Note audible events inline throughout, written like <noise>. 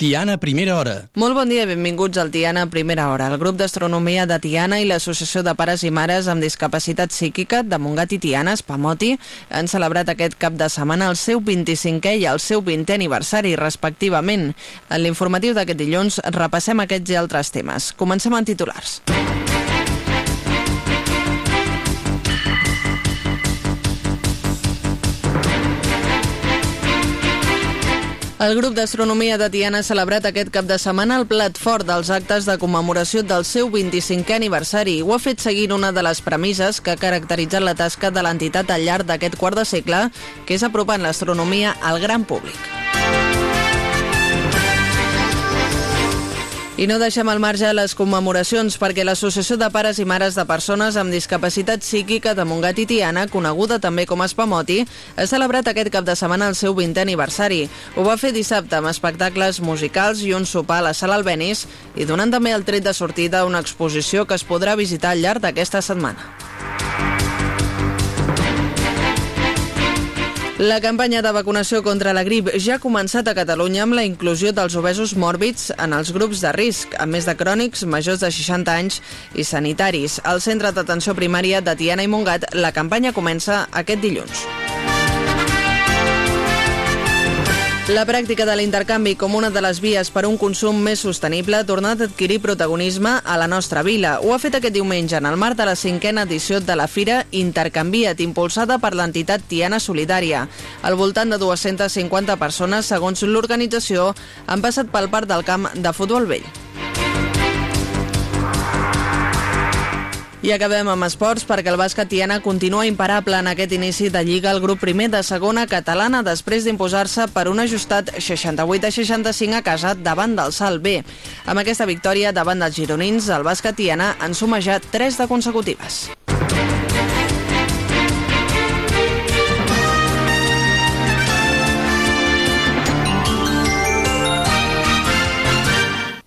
Tiana Primera Hora. Molt bon dia i benvinguts al Tiana Primera Hora. El grup d'astronomia de Tiana i l'Associació de Pares i Mares amb Discapacitat Psíquica de Montgat i Tiana, Spamoti, han celebrat aquest cap de setmana el seu 25è i el seu 20è aniversari, respectivament. En l'informatiu d'aquest dilluns repassem aquests i altres temes. Comencem amb titulars. El grup d'astronomia de Tiana ha celebrat aquest cap de setmana el plat fort dels actes de commemoració del seu 25è aniversari i ho ha fet seguint una de les premisses que ha caracteritzat la tasca de l'entitat al llarg d'aquest quart de segle, que és apropant l'astronomia al gran públic. I no deixem al marge les commemoracions perquè l'Associació de Pares i Mares de Persones amb Discapacitat Psíquica de Montgat i Tiana, coneguda també com Espamoti, ha celebrat aquest cap de setmana el seu 20è aniversari. Ho va fer dissabte amb espectacles musicals i un sopar a la Sala Albenis i donant també el tret de sortida a una exposició que es podrà visitar al llarg d'aquesta setmana. La campanya de vacunació contra la grip ja ha començat a Catalunya amb la inclusió dels obesos mòrbids en els grups de risc, a més de crònics, majors de 60 anys i sanitaris. Al Centre d'Atenció Primària de Tiana i Montgat, la campanya comença aquest dilluns. La pràctica de l'intercanvi com una de les vies per a un consum més sostenible ha tornat a adquirir protagonisme a la nostra vila. Ho ha fet aquest diumenge en el marc de la cinquena edició de la Fira Intercanvia't, impulsada per l'entitat Tiana Solidària. Al voltant de 250 persones, segons l'organització, han passat pel parc del camp de futbol vell. I acabem amb esports perquè el bàsquet Tiana continua imparable en aquest inici de Lliga al grup primer de segona catalana després d'imposar-se per un ajustat 68 a 65 a casa davant del Salt B. Amb aquesta victòria davant dels gironins, el bàsquet Tiana en suma ja 3 de consecutives.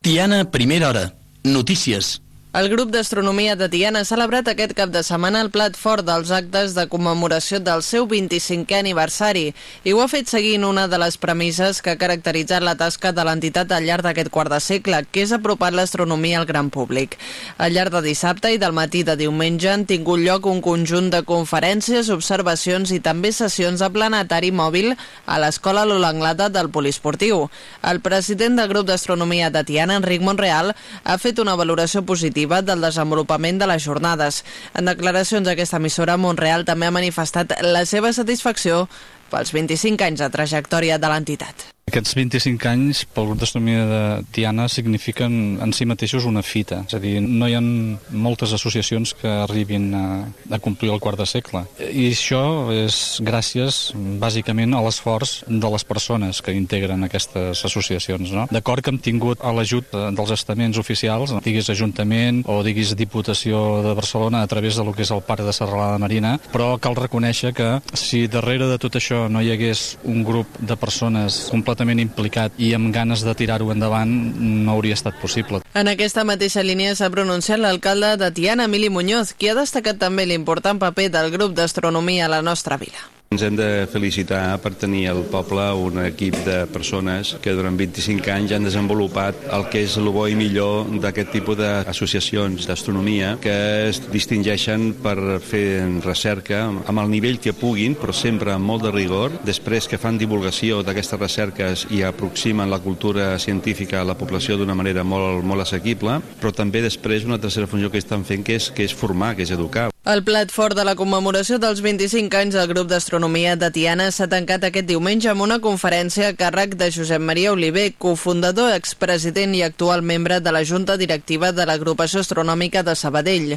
Tiana Primera Hora. Notícies. El grup d'astronomia de Tiana ha celebrat aquest cap de setmana el plat fort dels actes de commemoració del seu 25è aniversari i ho ha fet seguint una de les premisses que ha caracteritzat la tasca de l'entitat al llarg d'aquest quart de segle, que és apropar l'astronomia al gran públic. Al llarg de dissabte i del matí de diumenge han tingut lloc un conjunt de conferències, observacions i també sessions de planetari mòbil a l'Escola Lola Anglada del Poliesportiu. El president del grup d'astronomia de Tiana, Enric Monreal, ha fet una valoració positiva positiva del desenvolupament de les jornades. En declaracions a aquesta emissora, Montreal també ha manifestat la seva satisfacció pels 25 anys de trajectòria de l'entitat. Aquests 25 anys pel grup d'astronomia de Tiana signifiquen en si mateixos una fita. És a dir, no hi ha moltes associacions que arribin a, a complir el quart de segle. I això és gràcies, bàsicament, a l'esforç de les persones que integren aquestes associacions. No? D'acord que hem tingut a l'ajut dels estaments oficials, diguis Ajuntament o diguis Diputació de Barcelona a través de lo que és el Parc de Serralada Marina, però cal reconèixer que si darrere de tot això no hi hagués un grup de persones completament completament implicat i amb ganes de tirar-ho endavant no hauria estat possible. En aquesta mateixa línia s'ha pronunciat l'alcalde de Tiana, Emili Muñoz, qui ha destacat també l'important paper del grup d'astronomia a la nostra vila. Ens hem de felicitar per tenir al poble un equip de persones que durant 25 anys han desenvolupat el que és el bo i millor d'aquest tipus d'associacions d'astronomia que es distingeixen per fer recerca amb el nivell que puguin, però sempre amb molt de rigor. Després que fan divulgació d'aquestes recerques i aproximen la cultura científica a la població d'una manera molt, molt assequible, però també després una tercera funció que estan fent que és, que és formar, que és educar. El plat fort de la commemoració dels 25 anys del grup d'astronomia de Tiana s'ha tancat aquest diumenge amb una conferència a càrrec de Josep Maria Oliver, cofundador, expresident i actual membre de la Junta Directiva de l'Agrupació Astronòmica de Sabadell.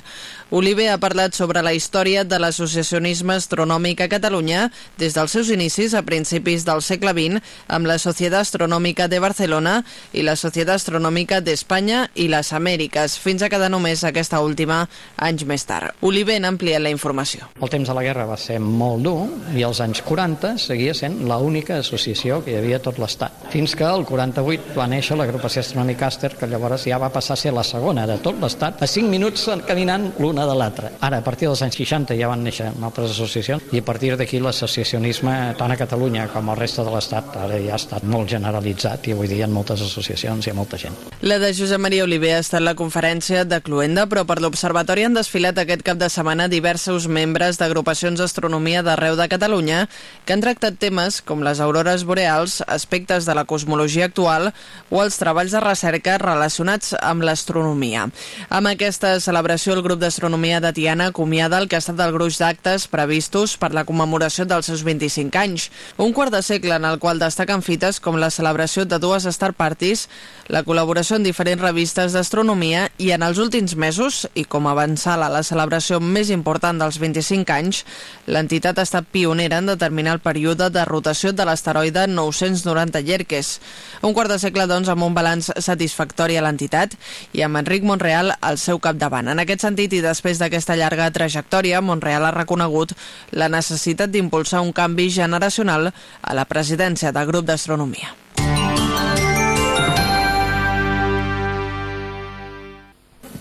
Oliver ha parlat sobre la història de l'associacionisme astronòmic a Catalunya des dels seus inicis a principis del segle XX amb la Societat Astronòmica de Barcelona i la Societat Astronòmica d'Espanya i les Amèriques, fins a quedar només aquesta última anys més tard. Oliver ben amplient la informació. El temps de la guerra va ser molt dur i als anys 40 seguia sent l'única associació que hi havia tot l'Estat. Fins que el 48 va néixer l'agrupació astronòmica Caster, que llavors ja va passar a ser la segona de tot l'Estat, a 5 minuts caminant l'una de l'altra. Ara, a partir dels anys 60 ja van néixer altres associacions i a partir d'aquí l'associacionisme, tant a Catalunya com al resta de l'Estat, ara ja ha estat molt generalitzat i avui dia hi ha moltes associacions i hi ha molta gent. La de Josep Maria Oliver ha estat la conferència de Cluenda, però per l'Observatori han desfilat aquest cap de setmana diversos membres d'agrupacions d'astronomia d'arreu de Catalunya que han tractat temes com les aurores boreals, aspectes de la cosmologia actual o els treballs de recerca relacionats amb l'astronomia. Amb aquesta celebració, el grup d'astronomia de Tiana acomiada el que ha estat el gruix d'actes previstos per la commemoració dels seus 25 anys. Un quart de segle en el qual destaquen fites com la celebració de dues Star Parties, la col·laboració en diferents revistes d'astronomia i en els últims mesos, i com a avançala la celebració més important dels 25 anys, l'entitat ha estat pionera en determinar el període de rotació de l'asteroide 990 Llerques. Un quart de segle, doncs, amb un balanç satisfactori a l'entitat i amb Enric Monreal al seu capdavant. En aquest sentit, i després d'aquesta llarga trajectòria, Monreal ha reconegut la necessitat d'impulsar un canvi generacional a la presidència del grup d'astronomia.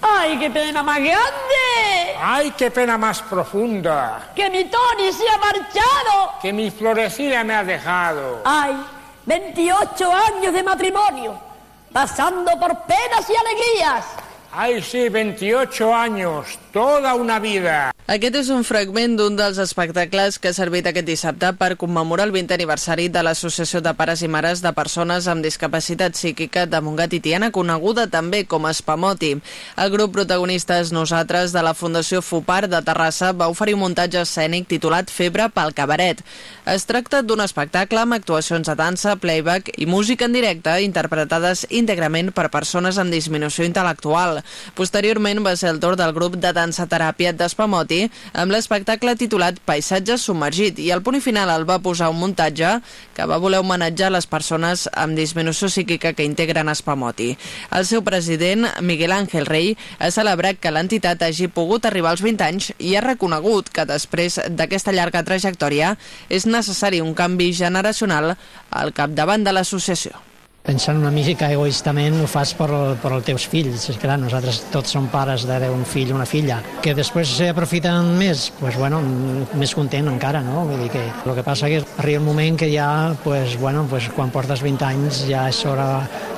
¡Ay, qué pena más grande! ¡Ay, qué pena más profunda! ¡Que mi Tony se ha marchado! Que mi florecilla me ha dejado. ¡Ay, 28 años de matrimonio! Pasando por penas y alegrías. ¡Ay, sí, 28 años! Toda una vida. Aquest és un fragment d'un dels espectacles que ha servit aquest dissabte per commemorar el 20 aniversari de l'Associació de Pares i Mares de Persones amb Discapacitat Psíquica de Montgat i Tiana, coneguda també com Espamoti. El grup protagonistes Nosaltres de la Fundació FUPAR de Terrassa va oferir un muntatge escènic titulat Febre pel cabaret. Es tracta d'un espectacle amb actuacions de dansa, playback i música en directe interpretades íntegrament per persones amb disminució intel·lectual. Posteriorment va ser el torn del grup de dansa teràpia d'Espamoti amb l'espectacle titulat Paisatge submergit i al punt final el va posar un muntatge que va voler homenatjar les persones amb disminució psíquica que integren Espamoti. El seu president, Miguel Ángel Rey, ha celebrat que l'entitat hagi pogut arribar als 20 anys i ha reconegut que després d'aquesta llarga trajectòria és necessari un canvi generacional al capdavant de l'associació pensant una mica egoistament ho fas per, per els teus fills. És clar, nosaltres tots som pares d'un fill una filla. Que després s'aprofiten més, pues, bueno, més content encara, no? Vull dir que el que passa que arriba un moment que ja, pues, bueno, pues, quan portes 20 anys ja és hora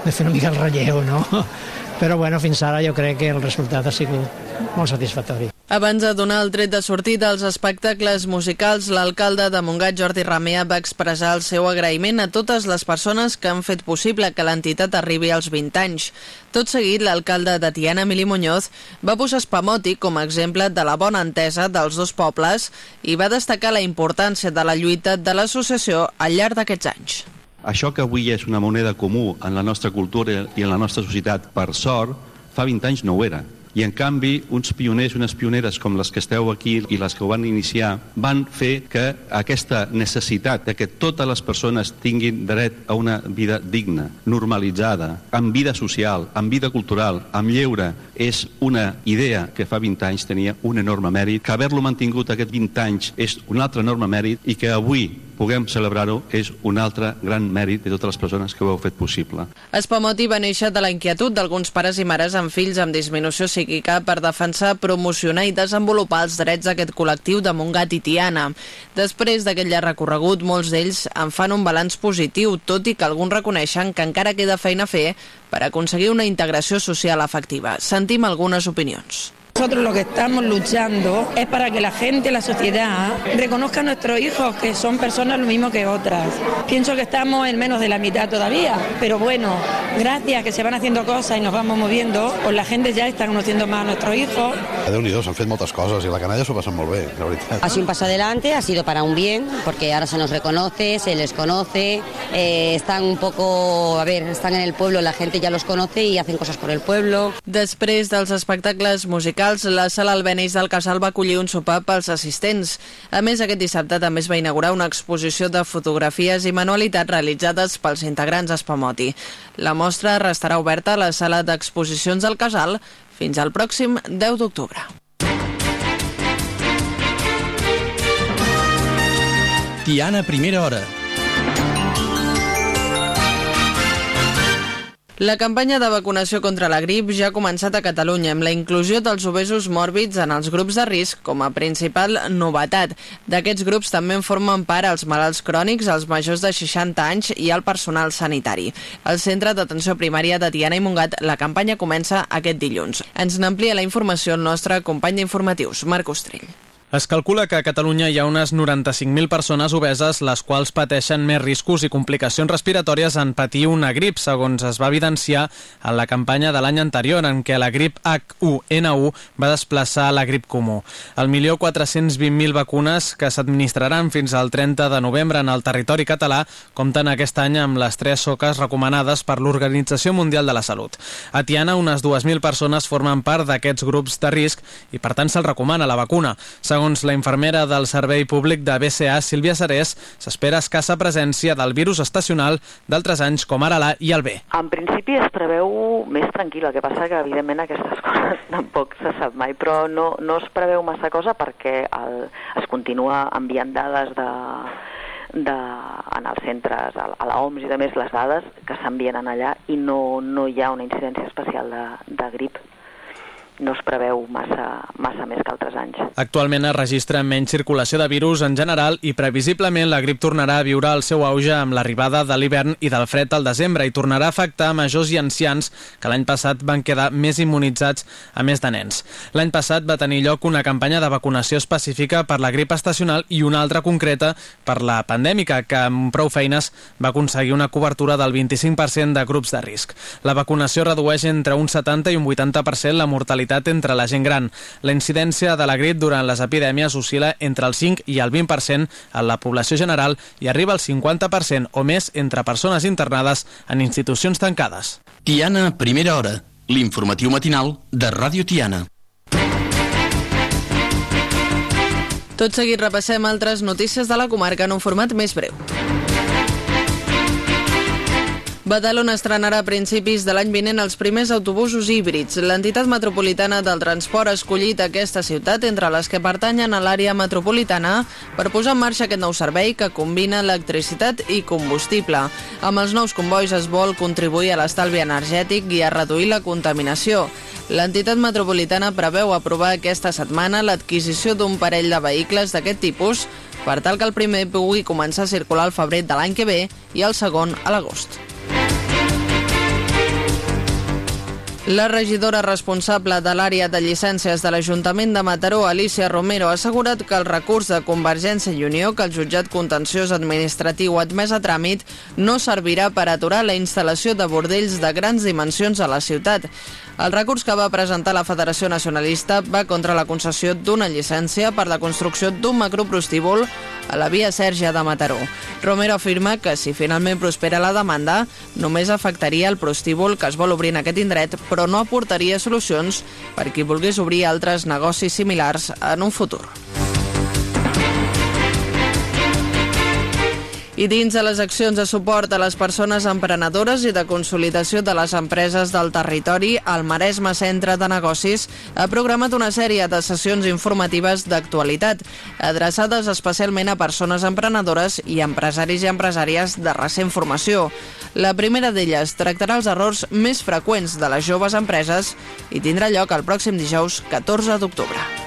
de fer una mica el relleu, no? <laughs> Però bueno, fins ara jo crec que el resultat ha sigut molt satisfactori. Abans de donar el tret de sortida als espectacles musicals, l'alcalde de Montgat, Jordi Ramea, va expressar el seu agraïment a totes les persones que han fet possible que l'entitat arribi als 20 anys. Tot seguit, l'alcalde de Tiana, Emili Muñoz, va posar Spamoti com a exemple de la bona entesa dels dos pobles i va destacar la importància de la lluita de l'associació al llarg d'aquests anys. Això que avui és una moneda comú en la nostra cultura i en la nostra societat, per sort, fa 20 anys no ho era i en canvi uns pioners i unes pioneres com les que esteu aquí i les que ho van iniciar van fer que aquesta necessitat de que totes les persones tinguin dret a una vida digna, normalitzada, amb vida social, amb vida cultural, amb lleure, és una idea que fa 20 anys tenia un enorme mèrit, que haver-lo mantingut aquests 20 anys és un altre enorme mèrit i que avui puguem celebrar-ho és un altre gran mèrit de totes les persones que ho heu fet possible. Espamoti va néixer de la inquietud d'alguns pares i mares amb fills amb disminució psíquica per defensar, promocionar i desenvolupar els drets d'aquest col·lectiu de Montgat i Tiana. Després d'aquest llarg recorregut, molts d'ells en fan un balanç positiu, tot i que alguns reconeixen que encara queda feina a fer per aconseguir una integració social efectiva. Sentim algunes opinions. Nosotros lo que estamos luchando es para que la gente, la sociedad, reconozca a nuestros hijos que son personas lo mismo que otras. Pienso que estamos en menos de la mitad todavía, pero bueno, gracias que se van haciendo cosas y nos vamos moviendo, pues la gente ya está conociendo más a nuestros hijos. déu nhi s'han fet moltes coses i la canalla s'ho passen molt bé, la veritat. Ha sido un paso adelante, ha sido para un bien, porque ahora se nos reconoce, se les conoce, eh, están un poco, a ver, están en el pueblo, la gente ya los conoce y hacen cosas por el pueblo. Després dels espectacles musicals, musicals, la sala Albenís del Casal va acollir un sopar pels assistents. A més, aquest dissabte també es va inaugurar una exposició de fotografies i manualitats realitzades pels integrants Espamoti. La mostra restarà oberta a la sala d'exposicions del Casal fins al pròxim 10 d'octubre. Tiana Primera Hora La campanya de vacunació contra la grip ja ha començat a Catalunya amb la inclusió dels obesos mòrbids en els grups de risc com a principal novetat. D'aquests grups també en formen part els malalts crònics, els majors de 60 anys i el personal sanitari. Al Centre d'Atenció Primària de Tiana i Montgat la campanya comença aquest dilluns. Ens n'amplia la informació el nostre company d'informatius, Marc Ostrell. Es calcula que a Catalunya hi ha unes 95.000 persones obeses, les quals pateixen més riscos i complicacions respiratòries en patir una grip, segons es va evidenciar en la campanya de l'any anterior, en què la grip H1N1 va desplaçar la grip comú. El 1.420.000 vacunes que s'administraran fins al 30 de novembre en el territori català compten aquest any amb les tres soques recomanades per l'Organització Mundial de la Salut. A Tiana, unes 2.000 persones formen part d'aquests grups de risc i, per tant, se'ls recomana la vacuna. Segons la infermera del Servei Públic de BCA, Sílvia Sarés, s'espera escassa presència del virus estacional d'altres anys com ara l'A i el B. En principi es preveu més tranquil, el que passa que evidentment aquestes <laughs> coses tampoc se sap mai, però no, no es preveu massa cosa perquè el, es continua enviant dades de, de, en els centres, a, a l'OMS i de més les dades que s'envien allà i no, no hi ha una incidència especial de, de grip no es preveu massa, massa més que altres anys. Actualment es registra menys circulació de virus en general i previsiblement la grip tornarà a viure el seu auge amb l'arribada de l'hivern i del fred al desembre i tornarà a afectar majors i ancians que l'any passat van quedar més immunitzats a més de nens. L'any passat va tenir lloc una campanya de vacunació específica per la grip estacional i una altra concreta per la pandèmica que amb prou feines va aconseguir una cobertura del 25% de grups de risc. La vacunació redueix entre un 70 i un 80% la mortalitat mortalitat entre la gent gran. La incidència de la grip durant les epidèmies oscil·la entre el 5 i el 20% en la població general i arriba al 50% o més entre persones internades en institucions tancades. Tiana, primera hora. L'informatiu matinal de Ràdio Tiana. Tot seguit repassem altres notícies de la comarca en un format més breu. Badalona estrenarà a principis de l'any vinent els primers autobusos híbrids. L'entitat metropolitana del transport ha escollit aquesta ciutat entre les que pertanyen a l'àrea metropolitana per posar en marxa aquest nou servei que combina electricitat i combustible. Amb els nous convois es vol contribuir a l'estalvi energètic i a reduir la contaminació. L'entitat metropolitana preveu aprovar aquesta setmana l'adquisició d'un parell de vehicles d'aquest tipus per tal que el primer pugui començar a circular al febrer de l'any que ve i el segon a l'agost. La regidora responsable de l'àrea de llicències de l'Ajuntament de Mataró, Alicia Romero, ha assegurat que el recurs de Convergència i Unió que el jutjat contenciós administratiu admès a tràmit no servirà per aturar la instal·lació de bordells de grans dimensions a la ciutat. El recurs que va presentar la Federació Nacionalista va contra la concessió d'una llicència per la construcció d'un macroprostíbul a la via Sèrgia de Mataró. Romero afirma que si finalment prospera la demanda, només afectaria el prostíbul que es vol obrir en aquest indret, però no aportaria solucions per qui volgués obrir altres negocis similars en un futur. I dins de les accions de suport a les persones emprenedores i de consolidació de les empreses del territori, el Maresme Centre de Negocis ha programat una sèrie de sessions informatives d'actualitat, adreçades especialment a persones emprenedores i empresaris i empresàries de recent formació. La primera d'elles tractarà els errors més freqüents de les joves empreses i tindrà lloc el pròxim dijous 14 d'octubre.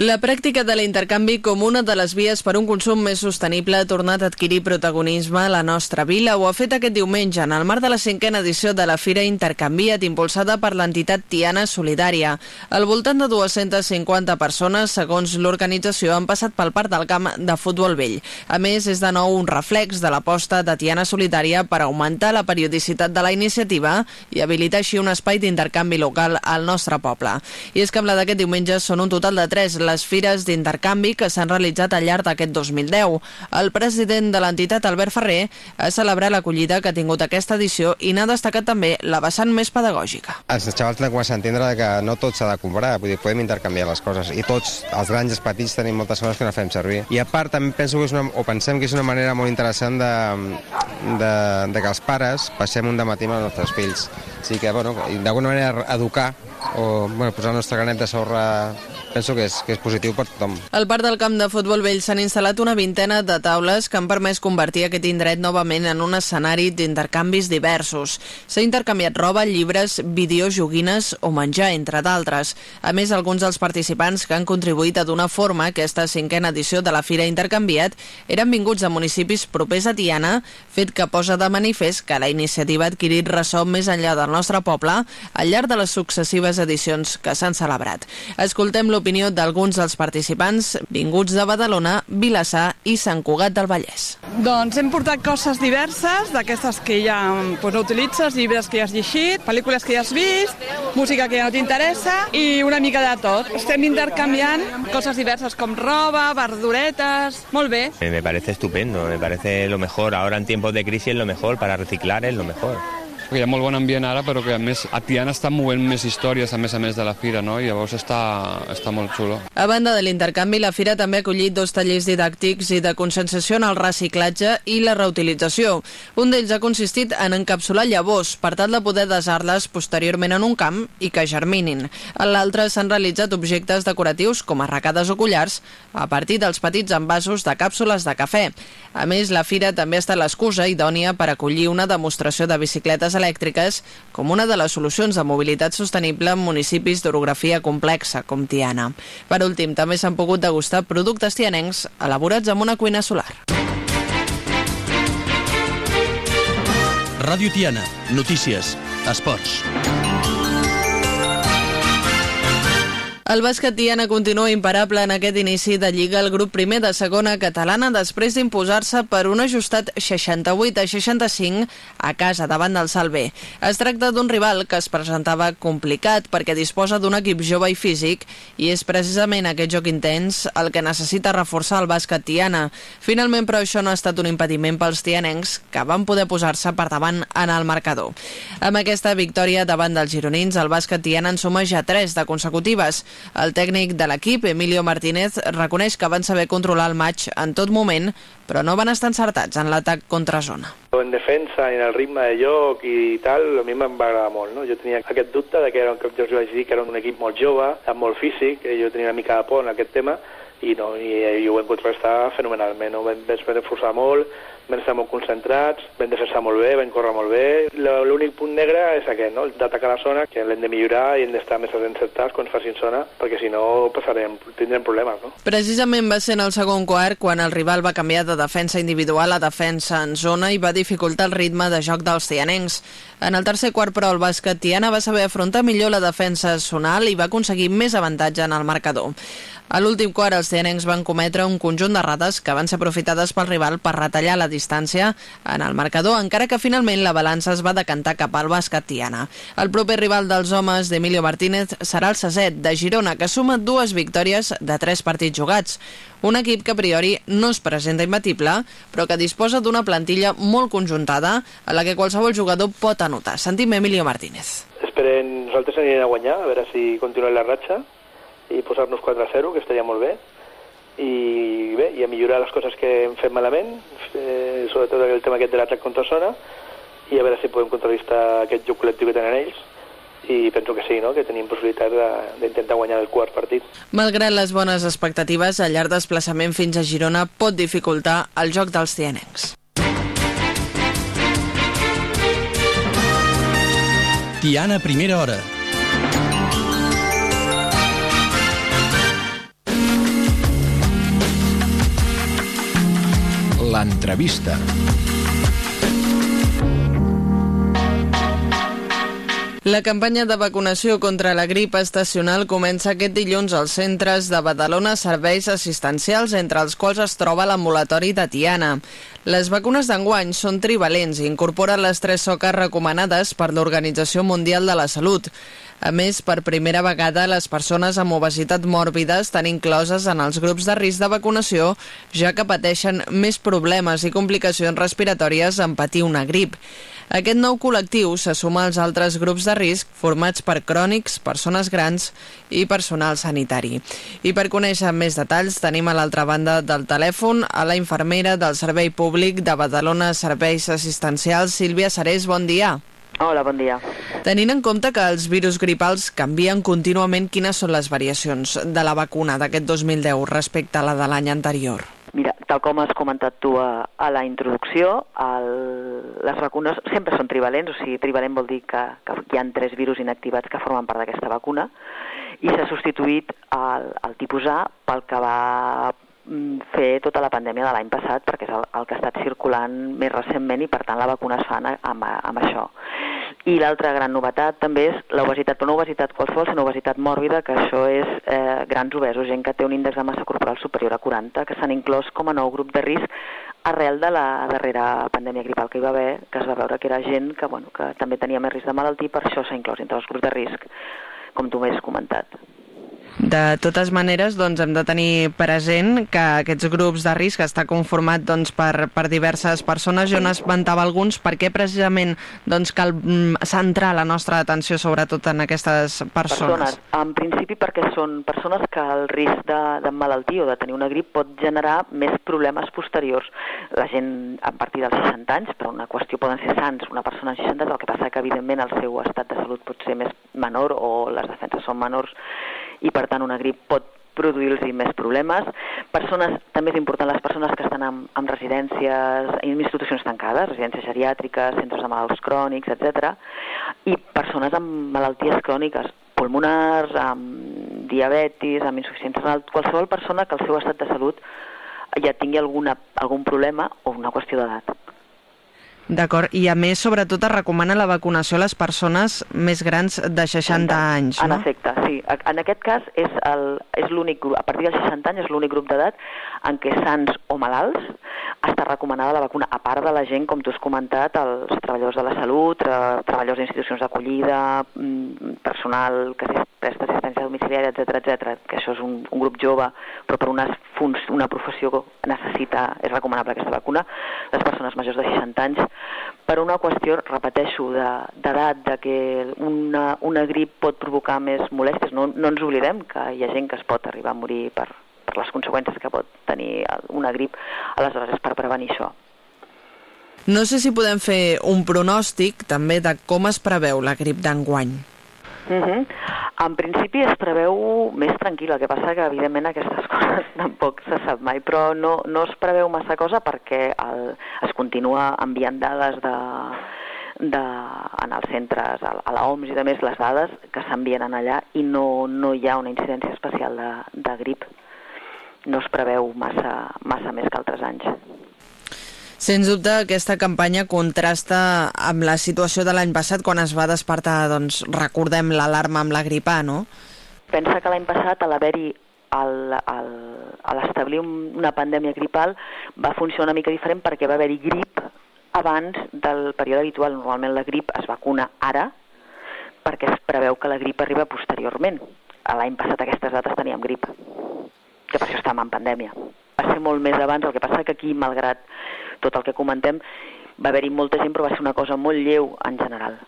La pràctica de l'intercanvi com una de les vies per un consum més sostenible ha tornat a adquirir protagonisme a la nostra vila. Ho ha fet aquest diumenge en el marc de la cinquena edició de la Fira Intercanviat impulsada per l'entitat Tiana Solidària. Al voltant de 250 persones, segons l'organització, han passat pel parc del camp de futbol vell. A més, és de nou un reflex de l'aposta de Tiana Solidària per augmentar la periodicitat de la iniciativa i habilitar així un espai d'intercanvi local al nostre poble. I és que amb la d'aquest diumenge són un total de 3 les fires d'intercanvi que s'han realitzat al llarg d'aquest 2010. El president de l'entitat, Albert Ferrer, ha celebrat l'acollida que ha tingut aquesta edició i n'ha destacat també la vessant més pedagògica. Els xavals tenen que començar a entendre que no tot s'ha de comprar, vull dir, podem intercanviar les coses i tots, els grans i els petits, tenim moltes coses que no fem servir. I a part també penso que és una, o pensem que és una manera molt interessant de, de, de que els pares passem un dematí amb els nostres fills. Sigui que, bueno, d'alguna manera educar o bueno, posar el nostre granet de sorra penso que és, que és positiu per tothom. Al parc del camp de futbol vell s'han instal·lat una vintena de taules que han permès convertir aquest indret novament en un escenari d'intercanvis diversos. S'ha intercanviat roba, llibres, vídeos, joguines o menjar, entre d'altres. A més, alguns dels participants que han contribuït a donar forma a aquesta cinquena edició de la Fira Intercanviat eren vinguts de municipis propers a Tiana, fet que posa de manifest que la iniciativa ha adquirit ressò més enllà del nostre poble al llarg de les successives edicions que s'han celebrat. Escoltem l'opinió d'alguns dels participants vinguts de Badalona, Vilassar i Sant Cugat del Vallès. Doncs hem portat coses diverses, d'aquestes que ja pues, no utilitzes, llibres que ja has llegit, pel·lícules que ja has vist, música que ja no t'interessa i una mica de tot. Estem intercanviant coses diverses com roba, verduretes... Molt bé. Me parece estupendo, me parece lo mejor. Ahora en tiempos de crisis lo mejor, para reciclar es lo mejor. Hi ha molt bon ambient ara, però que a més a Tiana està movent més històries a més a més de la fira, no? I llavors està, està molt xulo. A banda de l'intercanvi, la fira també ha acollit dos tallers didàctics i de conscienciació en el reciclatge i la reutilització. Un d'ells ha consistit en encapsular llavors per tal de poder desar-les posteriorment en un camp i que germinin. En l'altre s'han realitzat objectes decoratius com arracades o collars a partir dels petits envasos de càpsules de cafè. A més, la fira també ha estat l'excusa idònia per acollir una demostració de bicicletes elèctriques com una de les solucions de mobilitat sostenible en municipis d'orografia complexa, com Tiana. Per últim, també s'han pogut degustar productes tianencs elaborats amb una cuina solar. Ràdio Tiana. Notícies. Esports. El bàsquet Tiana continua imparable en aquest inici de Lliga al grup primer de segona catalana després d'imposar-se per un ajustat 68 a 65 a casa davant del Salvé. Es tracta d'un rival que es presentava complicat perquè disposa d'un equip jove i físic i és precisament aquest joc intens el que necessita reforçar el bàsquet Tiana. Finalment, però, això no ha estat un impediment pels tianencs que van poder posar-se per davant en el marcador. Amb aquesta victòria davant dels gironins, el bàsquet Tiana en suma ja 3 de consecutives. El tècnic de l'equip, Emilio Martínez, reconeix que van saber controlar el maig en tot moment, però no van estar encertats en l'atac contra zona. En defensa, en el ritme de joc i tal, a mi em va agradar molt. No? Jo tenia aquest dubte de que era, jo us vaig dir que era un equip molt jove, amb molt físic, jo tenia una mica de por en aquest tema, i no, i, i ho vam contrastar fenomenalment. No? Vam, vam forçar molt, vam estar molt concentrats, vam defensar molt bé, vam córrer molt bé. L'únic punt negre és aquest, no? d'atacar la zona, que l'hem de millorar i hem d'estar més encertats quan facin zona, perquè si no passarem, tindrem problemes. No? Precisament va ser en el segon quart quan el rival va canviar de defensa individual a defensa en zona i va dificultar el ritme de joc dels tianencs. En el tercer quart, però, el bàsquet Tiana va saber afrontar millor la defensa zonal i va aconseguir més avantatge en el marcador. A l'últim quart, els tianencs van cometre un conjunt de rates que van ser aprofitades pel rival per retallar la distància en el marcador, encara que finalment la balança es va decantar cap al bàsquet Tiana. El proper rival dels homes d'Emilio Martínez serà el Saset, de Girona, que suma dues victòries de tres partits jugats. Un equip que a priori no es presenta imbatible, però que disposa d'una plantilla molt conjuntada a la que qualsevol jugador pot anotar. Sentim Emilio Martínez. Esperem, nosaltres anirem a guanyar, a veure si continuem la ratxa i posar-nos 4-0, que estaria molt bé, i bé, i a millorar les coses que hem fet malament, eh, sobretot el tema aquest de l'atac contra zona, i a veure si podem contrarrestar aquest joc col·lectiu que tenen ells, i penso que sí, no? que tenim possibilitat d'intentar guanyar el quart partit. Malgrat les bones expectatives, el llarg desplaçament fins a Girona pot dificultar el joc dels tianencs. Tiana, primera hora. L'entrevista. La campanya de vacunació contra la grip estacional comença aquest dilluns als centres de Badalona serveis assistencials, entre els quals es troba l'ambulatori de Tiana. Les vacunes d'enguany són trivalents i incorporen les tres soques recomanades per l'Organització Mundial de la Salut. A més, per primera vegada, les persones amb obesitat mòrbida estan incloses en els grups de risc de vacunació, ja que pateixen més problemes i complicacions respiratòries en patir una grip. Aquest nou col·lectiu se suma als altres grups de risc formats per crònics, persones grans i personal sanitari. I per conèixer més detalls tenim a l'altra banda del telèfon a la infermera del Servei Públic de Badalona Serveis Assistencials, Sílvia Sarés. Bon dia. Hola, bon dia. Tenint en compte que els virus gripals canvien contínuament, quines són les variacions de la vacuna d'aquest 2010 respecte a la de l'any anterior? Mira, tal com has comentat tu a, a la introducció, el, les vacunes sempre són trivalents, o sigui, trivalent vol dir que, que hi ha tres virus inactivats que formen part d'aquesta vacuna, i s'ha substituït el, el tipus A pel que va fer tota la pandèmia de l'any passat, perquè és el, el que ha estat circulant més recentment i per tant la vacuna es fa amb, amb això. I l'altra gran novetat també és l'obesitat, però no obesitat qualsevol, sinó obesitat mòrbida, que això és eh, grans obesos, gent que té un índex de massa corporal superior a 40, que s'han inclòs com a nou grup de risc arrel de la darrera pandèmia gripal que hi va haver, que es va veure que era gent que, bueno, que també tenia més risc de malaltia, per això s'ha inclòs entre els grups de risc, com tu m'has comentat. De totes maneres, doncs, hem de tenir present que aquests grups de risc està conformat doncs, per, per diverses persones. Jo n'esventava alguns. Per què precisament doncs, cal mm, centrar la nostra atenció sobretot en aquestes persones? Persones. En principi perquè són persones que el risc de, de malaltia o de tenir una grip pot generar més problemes posteriors. La gent a partir dels 60 anys, per una qüestió poden ser sants, una persona de 60 anys, el que passa que evidentment el seu estat de salut pot ser més menor o les defenses són menors i per tant una grip pot produir-los més problemes. Persones, també és important les persones que estan en, en residències, en institucions tancades, residències geriàtriques, centres de malalts crònics, etc. I persones amb malalties cròniques, pulmonars, amb diabetis, amb insuficiència renal, qualsevol persona que el seu estat de salut ja tingui alguna, algun problema o una qüestió d'edat. D'acord, i a més, sobretot, es recomana la vacunació a les persones més grans de 60 anys, no? En efecte, sí. En aquest cas, és el- és l'únic grup, a partir dels 60 anys, és l'únic grup d'edat en què sants o malalts està recomanada la vacuna, a part de la gent, com tu has comentat, els treballadors de la salut, tra treballadors d'institucions d'acollida, mm, personal que presta assistència domiciliària, etc etc, que això és un, un grup jove, però per una, una professió necessita, és recomanable aquesta vacuna, les persones majors de 60 anys, per una qüestió, repeteixo, de- d'edat, de, de que una, una grip pot provocar més molèsties. No, no ens oblidem que hi ha gent que es pot arribar a morir per, per les conseqüències que pot tenir una grip, aleshores és per prevenir això. No sé si podem fer un pronòstic també de com es preveu la grip d'enguany. Uh -huh. En principi es preveu més tranquil·la, el que passa que evidentment aquestes <laughs> coses tampoc se sap mai, però no, no es preveu massa cosa perquè el, es continua enviant dades de, de, en els centres, a, l'OMS i de més, les dades que s'envien en allà i no, no hi ha una incidència especial de, de grip. No es preveu massa, massa més que altres anys. Sens dubte, aquesta campanya contrasta amb la situació de l'any passat quan es va despertar, doncs, recordem l'alarma amb la grip A, no? Pensa que l'any passat, a l'haver-hi a l'establir un, una pandèmia gripal va funcionar una mica diferent perquè va haver-hi grip abans del període habitual. Normalment la grip es vacuna ara perquè es preveu que la grip arriba posteriorment. L'any passat a aquestes dates teníem grip, que per això estàvem en pandèmia. Va ser molt més abans, el que passa que aquí, malgrat tot el que comentem, va haver-hi molta gent, però va ser una cosa molt lleu en general.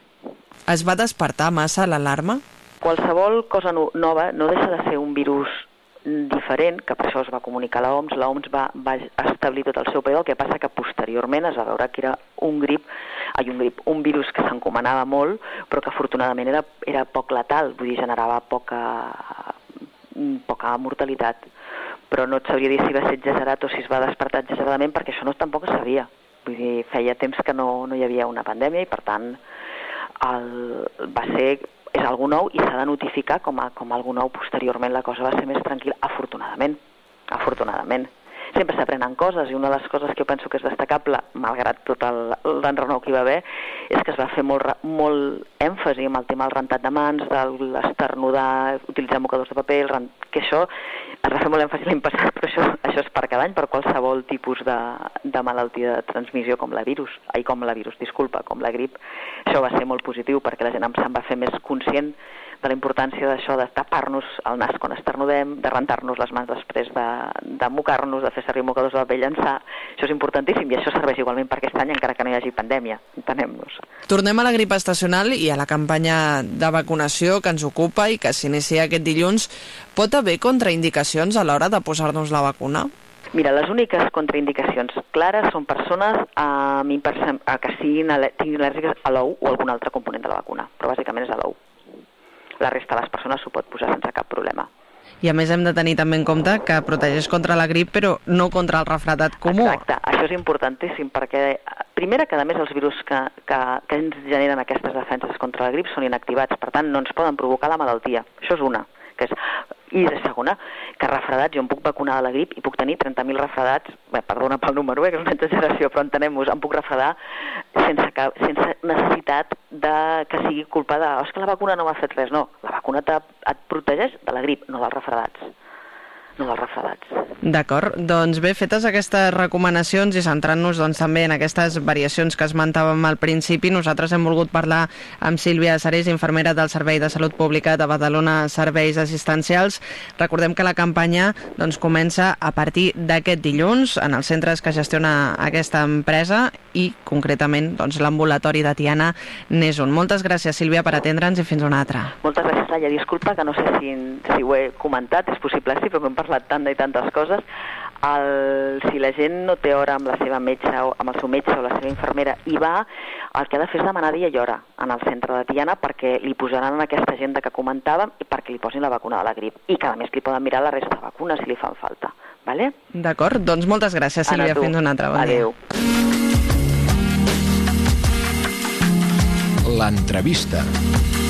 Es va despertar massa l'alarma? Qualsevol cosa no, nova no deixa de ser un virus diferent, que per això es va comunicar a l'OMS, l'OMS va, va establir tot el seu període, el que passa que posteriorment es va veure que era un grip, ai, un grip, un virus que s'encomanava molt, però que afortunadament era, era poc letal, vull dir, generava poca, poca mortalitat. Però no et sabria dir si va ser exagerat o si es va despertar exageradament, perquè això no tampoc es sabia. Vull dir, feia temps que no, no hi havia una pandèmia i, per tant, el, va ser és algú nou i s'ha de notificar com a, com a algú nou posteriorment la cosa va ser més tranquil·la, afortunadament, afortunadament. Sempre s'aprenen coses i una de les coses que jo penso que és destacable, malgrat tot l'enrenou que hi va haver, és que es va fer molt, molt èmfasi amb el tema del rentat de mans, de l'esternudar, utilitzar mocadors de paper, rent... que això es va fer molt èmfasi l'any passat, però això, això és per cada any, per qualsevol tipus de, de malaltia de transmissió com la virus, ai, com la virus, disculpa, com la grip. Això va ser molt positiu perquè la gent se'n va fer més conscient de la importància d'això de tapar-nos el nas quan esternudem, de rentar-nos les mans després de, de mocar-nos, de fer servir mocadors de paper llançar. Això és importantíssim i això serveix igualment per aquest any encara que no hi hagi pandèmia, entenem-nos. Tornem a la grip estacional i a la campanya de vacunació que ens ocupa i que s'inicia aquest dilluns. Pot haver contraindicacions a l'hora de posar-nos la vacuna? Mira, les úniques contraindicacions clares són persones amb a que siguin, tinguin al·lèrgiques a l'ou o algun altre component de la vacuna, però bàsicament és a l'ou. La resta de les persones s'ho pot posar sense cap problema. I a més hem de tenir també en compte que protegeix contra la grip però no contra el refredat comú. Exacte, això és importantíssim perquè, primera, que a més els virus que, que, que ens generen aquestes defenses contra la grip són inactivats, per tant no ens poden provocar la malaltia. Això és una. Que és, I de segona, que refredats, jo em puc vacunar de la grip i puc tenir 30.000 refredats, bé, perdona pel número, eh, que és una exageració, però entenem-nos, em puc refredar sense, cap, sense necessitat de que sigui culpa de, oh, és que la vacuna no m'ha fet res. No, la vacuna et protegeix de la grip, no dels refredats. No dels refredats. D'acord, doncs bé, fetes aquestes recomanacions i centrant-nos doncs, també en aquestes variacions que esmentàvem al principi, nosaltres hem volgut parlar amb Sílvia Sarés, infermera del Servei de Salut Pública de Badalona Serveis Assistencials. Recordem que la campanya doncs, comença a partir d'aquest dilluns en els centres que gestiona aquesta empresa i concretament doncs, l'ambulatori de Tiana n'és un. Moltes gràcies, Sílvia, per atendre'ns i fins una altra. Moltes gràcies, Laia. Disculpa que no sé si, si ho he comentat, és possible sí, però hem parlat tant i tantes coses. El, si la gent no té hora amb la seva metge o amb el seu metge o la seva infermera i va, el que ha de fer és demanar dia i hora en el centre de Tiana perquè li posaran aquesta agenda que comentàvem i perquè li posin la vacuna de la grip i que a més li poden mirar la resta de vacunes si li fan falta. Vale? D'acord, doncs moltes gràcies, Sílvia. Fins una altra. Bon dia. L'entrevista.